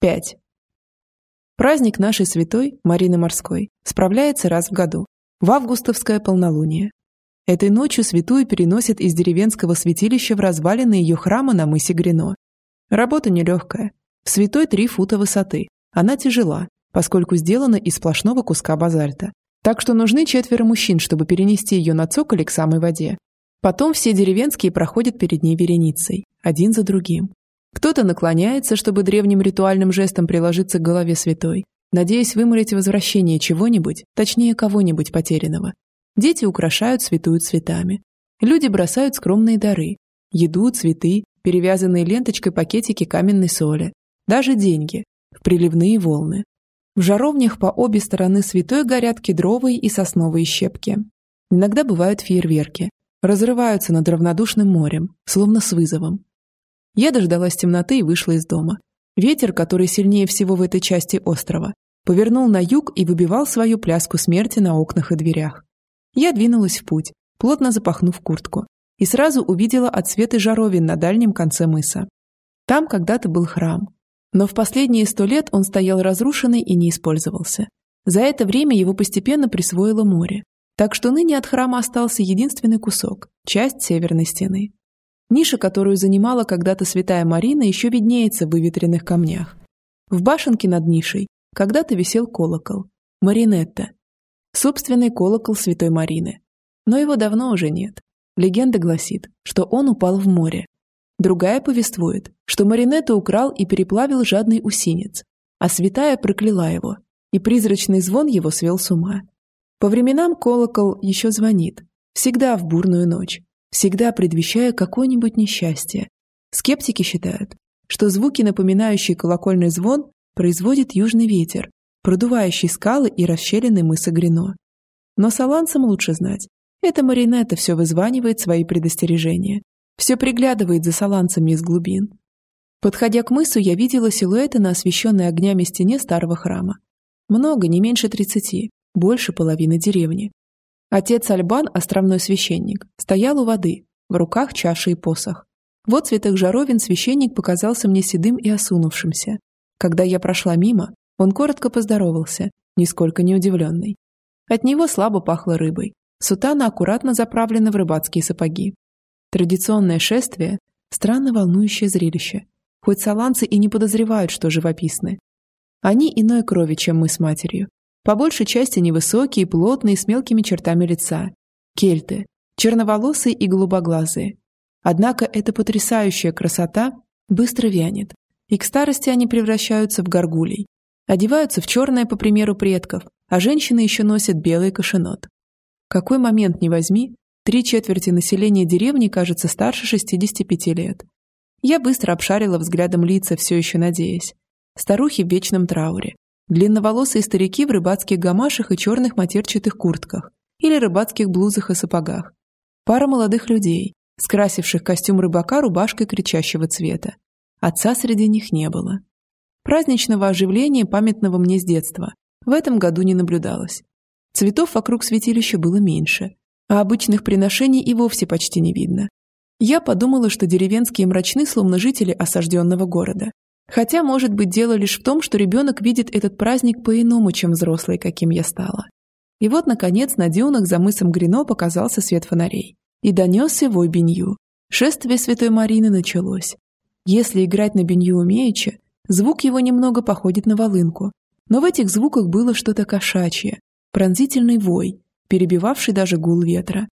5. Праздник нашей святой, Марины Морской, справляется раз в году, в августовское полнолуние. Этой ночью святую переносят из деревенского святилища в развалины ее храма на мысе Грино. Работа нелегкая. В святой три фута высоты. Она тяжела, поскольку сделана из сплошного куска базальта. Так что нужны четверо мужчин, чтобы перенести ее на цоколе к самой воде. Потом все деревенские проходят перед ней вереницей, один за другим. Кто-то наклоняется, чтобы древним ритуальным жестом приложиться к голове святой, надеясь вымолить возвращение чего-нибудь, точнее кого-нибудь потерянного. Дети украшают святую цветами. Люди бросают скромные дары. Еду, цветы, перевязанные ленточкой пакетики каменной соли. Даже деньги. В приливные волны. В жаровнях по обе стороны святой горят кедровые и сосновые щепки. Иногда бывают фейерверки. Разрываются над равнодушным морем, словно с вызовом. Я дождалась темноты и вышла из дома. Ветер, который сильнее всего в этой части острова, повернул на юг и выбивал свою пляску смерти на окнах и дверях. Я двинулась в путь, плотно запахнув куртку, и сразу увидела отсветы жаровин на дальнем конце мыса. Там когда-то был храм, но в последние сто лет он стоял разрушенный и не использовался. За это время его постепенно присвоило море, так что ныне от храма остался единственный кусок – часть северной стены. Ниша, которую занимала когда-то святая Марина, еще виднеется в выветренных камнях. В башенке над нишей когда-то висел колокол – Маринетта. Собственный колокол святой Марины. Но его давно уже нет. Легенда гласит, что он упал в море. Другая повествует, что Маринетта украл и переплавил жадный усинец, а святая прокляла его, и призрачный звон его свел с ума. По временам колокол еще звонит, всегда в бурную ночь, всегда предвещая какое-нибудь несчастье. Скептики считают, что звуки, напоминающие колокольный звон, производит южный ветер, продувающий скалы и расщелины мыса Грино. Но саланцам лучше знать. Эта Маринетта все вызванивает свои предостережения. Все приглядывает за саланцами из глубин. Подходя к мысу, я видела силуэты на освещенной огнями стене старого храма. Много, не меньше тридцати, больше половины деревни. Отец Альбан, островной священник, стоял у воды, в руках чаша и посох. В отцветах жаровин священник показался мне седым и осунувшимся. Когда я прошла мимо, он коротко поздоровался, нисколько не удивленный. От него слабо пахло рыбой. Сутана аккуратно заправлена в рыбацкие сапоги. Традиционное шествие – странно волнующее зрелище. Хоть саланцы и не подозревают, что живописны. Они иной крови, чем мы с матерью, по большей части невысокие, плотные, с мелкими чертами лица. Кельты. Черноволосые и голубоглазые. Однако эта потрясающая красота быстро вянет, и к старости они превращаются в горгулей. Одеваются в черное, по примеру предков, а женщины еще носят белый кашенот. Какой момент не возьми, три четверти населения деревни кажется старше 65 лет. Я быстро обшарила взглядом лица, все еще надеясь. Старухи в вечном трауре, Длинноволосые старики в рыбацких гамашах и черных матерчатых куртках или рыбацких блузах и сапогах. Пара молодых людей, скрасивших костюм рыбака рубашкой кричащего цвета. Отца среди них не было. Праздничного оживления, памятного мне с детства, в этом году не наблюдалось. Цветов вокруг святилища было меньше, а обычных приношений и вовсе почти не видно. Я подумала, что деревенские мрачны, словно жители осажденного города, Хотя, может быть, дело лишь в том, что ребенок видит этот праздник по-иному, чем взрослый, каким я стала. И вот, наконец, на дюнах за мысом Грино показался свет фонарей. И донесся вой бенью. Шествие Святой Марины началось. Если играть на бенью умеючи, звук его немного походит на волынку. Но в этих звуках было что-то кошачье, пронзительный вой, перебивавший даже гул ветра.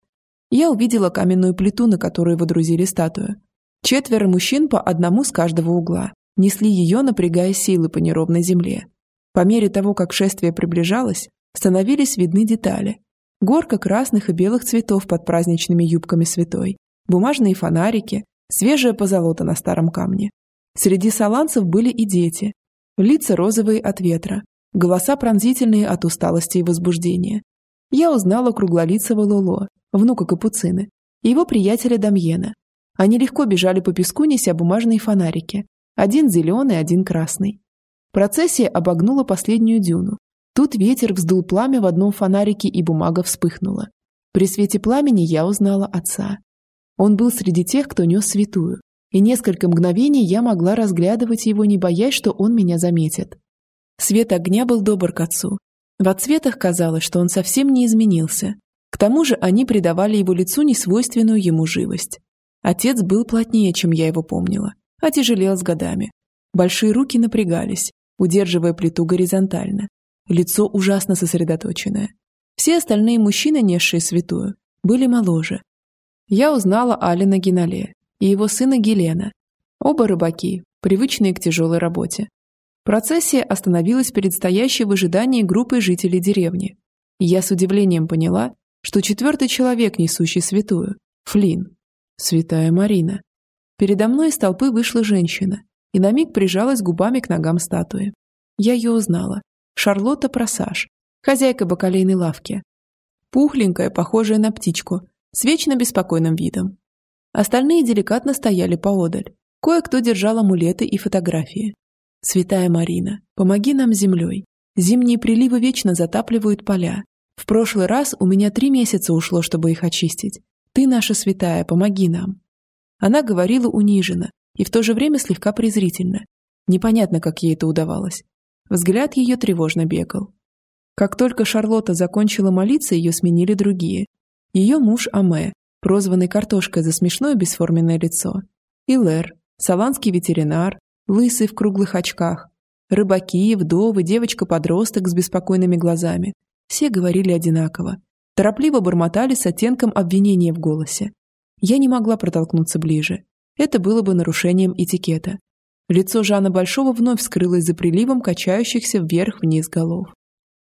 Я увидела каменную плиту, на которую водрузили статую. Четверо мужчин по одному с каждого угла несли ее, напрягая силы по неровной земле. По мере того, как шествие приближалось, становились видны детали. Горка красных и белых цветов под праздничными юбками святой, бумажные фонарики, свежая позолота на старом камне. Среди саланцев были и дети. Лица розовые от ветра, голоса пронзительные от усталости и возбуждения. Я узнала круглолицего Лоло, внука Капуцины, и его приятеля Дамьена. Они легко бежали по песку, неся бумажные фонарики, один зеленый, один красный. Процессия обогнула последнюю дюну. Тут ветер вздул пламя в одном фонарике, и бумага вспыхнула. При свете пламени я узнала отца. Он был среди тех, кто нес святую. и несколько мгновений я могла разглядывать его, не боясь, что он меня заметит. Свет огня был добр к отцу. В отцветах казалось, что он совсем не изменился. К тому же они придавали его лицу несвойственную ему живость. Отец был плотнее, чем я его помнила, а тяжелел с годами. Большие руки напрягались, удерживая плиту горизонтально. Лицо ужасно сосредоточенное. Все остальные мужчины, несшие святую, были моложе. Я узнала Алина Генале и его сына Гелена. Оба рыбаки, привычные к тяжелой работе. Процессия остановилась перед стоящей в ожидании группой жителей деревни. И я с удивлением поняла, что четвертый человек, несущий святую, Флин, святая Марина. Передо мной из толпы вышла женщина и на миг прижалась губами к ногам статуи. Я ее узнала. Шарлотта Просаж, хозяйка бакалейной лавки. Пухленькая, похожая на птичку, с вечно беспокойным видом. Остальные деликатно стояли поодаль. Кое-кто держал амулеты и фотографии. «Святая Марина, помоги нам землей. Зимние приливы вечно затапливают поля. В прошлый раз у меня три месяца ушло, чтобы их очистить. Ты наша святая, помоги нам». Она говорила униженно и в то же время слегка презрительно. Непонятно, как ей это удавалось. Взгляд ее тревожно бегал. Как только Шарлотта закончила молиться, ее сменили другие. Ее муж Аме, прозванный картошкой за смешное бесформенное лицо. И Лэр, саланский ветеринар, лысый в круглых очках. Рыбаки, вдовы, девочка-подросток с беспокойными глазами. Все говорили одинаково. Торопливо бормотали с оттенком обвинения в голосе. Я не могла протолкнуться ближе. Это было бы нарушением этикета. Лицо Жана Большого вновь скрылось за приливом качающихся вверх-вниз голов.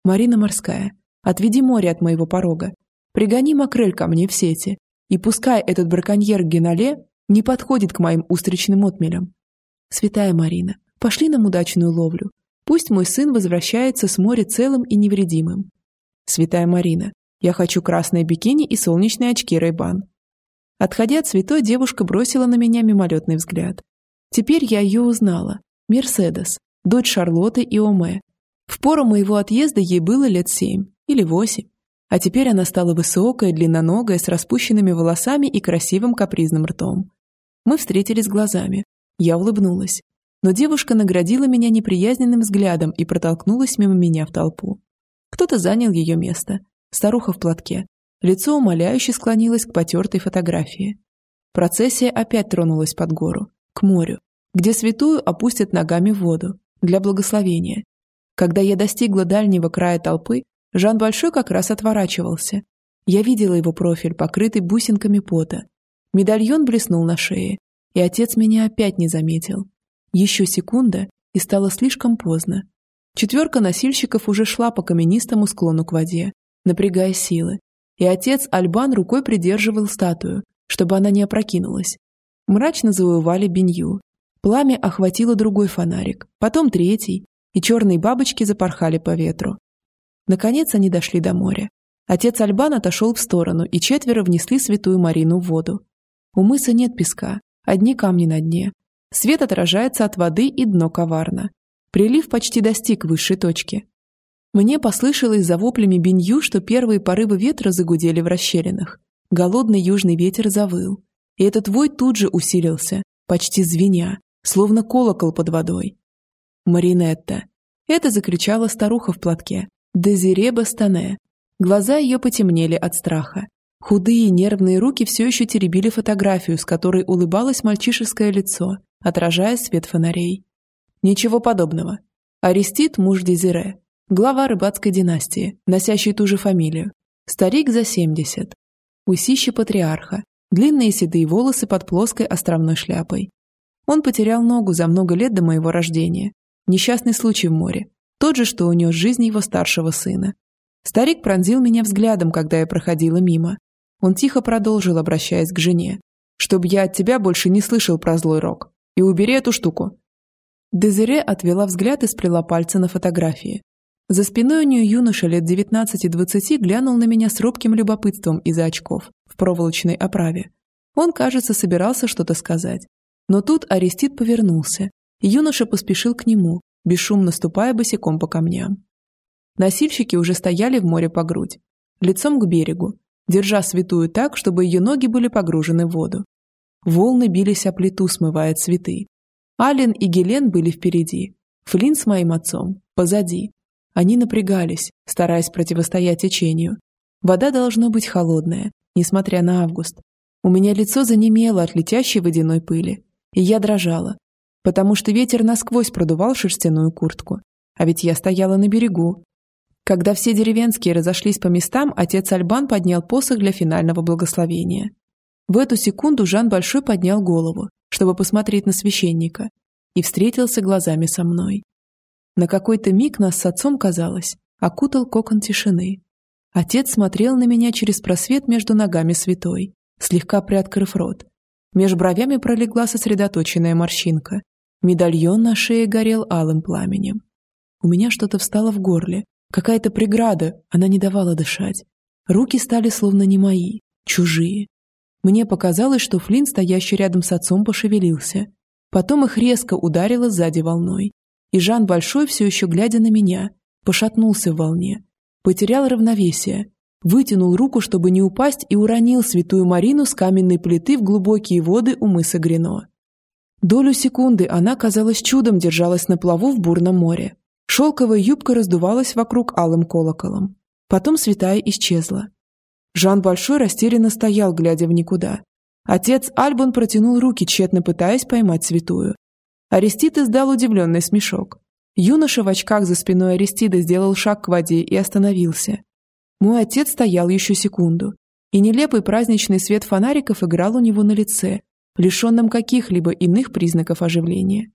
«Марина Морская, отведи море от моего порога. Пригони макрель ко мне в сети. И пускай этот браконьер Генале не подходит к моим устричным отмелям. Святая Марина, пошли нам удачную ловлю. Пусть мой сын возвращается с моря целым и невредимым. Святая Марина, я хочу красное бикини и солнечные очки Рейбан. Отходя от святой, девушка бросила на меня мимолетный взгляд. Теперь я ее узнала. Мерседес, дочь Шарлотты и Оме. В пору моего отъезда ей было лет семь или восемь. А теперь она стала высокая, длинноногая, с распущенными волосами и красивым капризным ртом. Мы встретились глазами. Я улыбнулась. Но девушка наградила меня неприязненным взглядом и протолкнулась мимо меня в толпу. Кто-то занял ее место. Старуха в платке. Лицо умоляюще склонилось к потертой фотографии. Процессия опять тронулась под гору, к морю, где святую опустят ногами в воду, для благословения. Когда я достигла дальнего края толпы, Жан Большой как раз отворачивался. Я видела его профиль, покрытый бусинками пота. Медальон блеснул на шее, и отец меня опять не заметил. Еще секунда, и стало слишком поздно. Четверка носильщиков уже шла по каменистому склону к воде, напрягая силы, и отец Альбан рукой придерживал статую, чтобы она не опрокинулась. Мрачно завоевали бенью. Пламя охватило другой фонарик, потом третий, и черные бабочки запорхали по ветру. Наконец они дошли до моря. Отец Альбан отошел в сторону, и четверо внесли святую Марину в воду. У мыса нет песка, одни камни на дне. Свет отражается от воды, и дно коварно. Прилив почти достиг высшей точки. Мне послышалось за воплями бенью, что первые порывы ветра загудели в расщелинах. Голодный южный ветер завыл. И этот вой тут же усилился, почти звеня, словно колокол под водой. «Маринетта!» Это закричала старуха в платке, Дезире Бастане. Глаза ее потемнели от страха. Худые нервные руки все еще теребили фотографию, с которой улыбалось мальчишеское лицо, отражая свет фонарей. Ничего подобного. Арестит – муж Дезире, глава рыбацкой династии, носящий ту же фамилию. Старик за 70. Усище патриарха, длинные седые волосы под плоской островной шляпой. Он потерял ногу за много лет до моего рождения. Несчастный случай в море, тот же, что унес жизнь его старшего сына. Старик пронзил меня взглядом, когда я проходила мимо. Он тихо продолжил, обращаясь к жене. «Чтоб я от тебя больше не слышал про злой рок. И убери эту штуку». Дезире отвела взгляд и сплела пальцы на фотографии. За спиной у нее юноша лет 19-20 глянул на меня с робким любопытством из-за очков в проволочной оправе. Он, кажется, собирался что-то сказать. Но тут Арестит повернулся, юноша поспешил к нему, бесшумно ступая босиком по камням. Носильщики уже стояли в море по грудь, лицом к берегу, держа святую так, чтобы ее ноги были погружены в воду. Волны бились о плиту, смывая цветы. Ален и Гелен были впереди. Флинн с моим отцом – позади. Они напрягались, стараясь противостоять течению. Вода должно быть холодная, несмотря на август. У меня лицо занемело от летящей водяной пыли, и я дрожала, потому что ветер насквозь продувал шерстяную куртку. А ведь я стояла на берегу. Когда все деревенские разошлись по местам, отец Альбан поднял посох для финального благословения. В эту секунду Жан Большой поднял голову, чтобы посмотреть на священника, и встретился глазами со мной. На какой-то миг нас с отцом, казалось, окутал кокон тишины. Отец смотрел на меня через просвет между ногами святой, слегка приоткрыв рот. Меж бровями пролегла сосредоточенная морщинка. Медальон на шее горел алым пламенем. У меня что-то встало в горле. Какая-то преграда, она не давала дышать. Руки стали словно не мои, чужие. Мне показалось, что Флинн, стоящий рядом с отцом, пошевелился. Потом их резко ударило сзади волной. И Жан Большой, все еще глядя на меня, пошатнулся в волне. Потерял равновесие. Вытянул руку, чтобы не упасть, и уронил святую Марину с каменной плиты в глубокие воды у мыса Грино. Долю секунды она, казалось, чудом держалась на плаву в бурном море. Шелковая юбка раздувалась вокруг алым колоколом. Потом святая исчезла. Жан Большой растерянно стоял, глядя в никуда. Отец Альбон протянул руки, тщетно пытаясь поймать святую. Арестит издал удивленный смешок. Юноша в очках за спиной Аристида сделал шаг к воде и остановился. Мой отец стоял еще секунду, и нелепый праздничный свет фонариков играл у него на лице, лишенном каких-либо иных признаков оживления.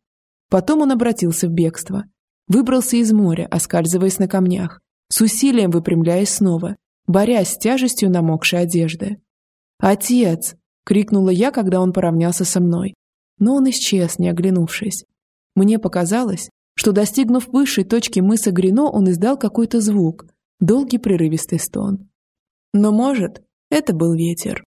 Потом он обратился в бегство. Выбрался из моря, оскальзываясь на камнях, с усилием выпрямляясь снова, борясь с тяжестью намокшей одежды. «Отец!» — крикнула я, когда он поравнялся со мной. Но он исчез, не оглянувшись. Мне показалось, что, достигнув высшей точки мыса Грино, он издал какой-то звук, долгий прерывистый стон. Но, может, это был ветер.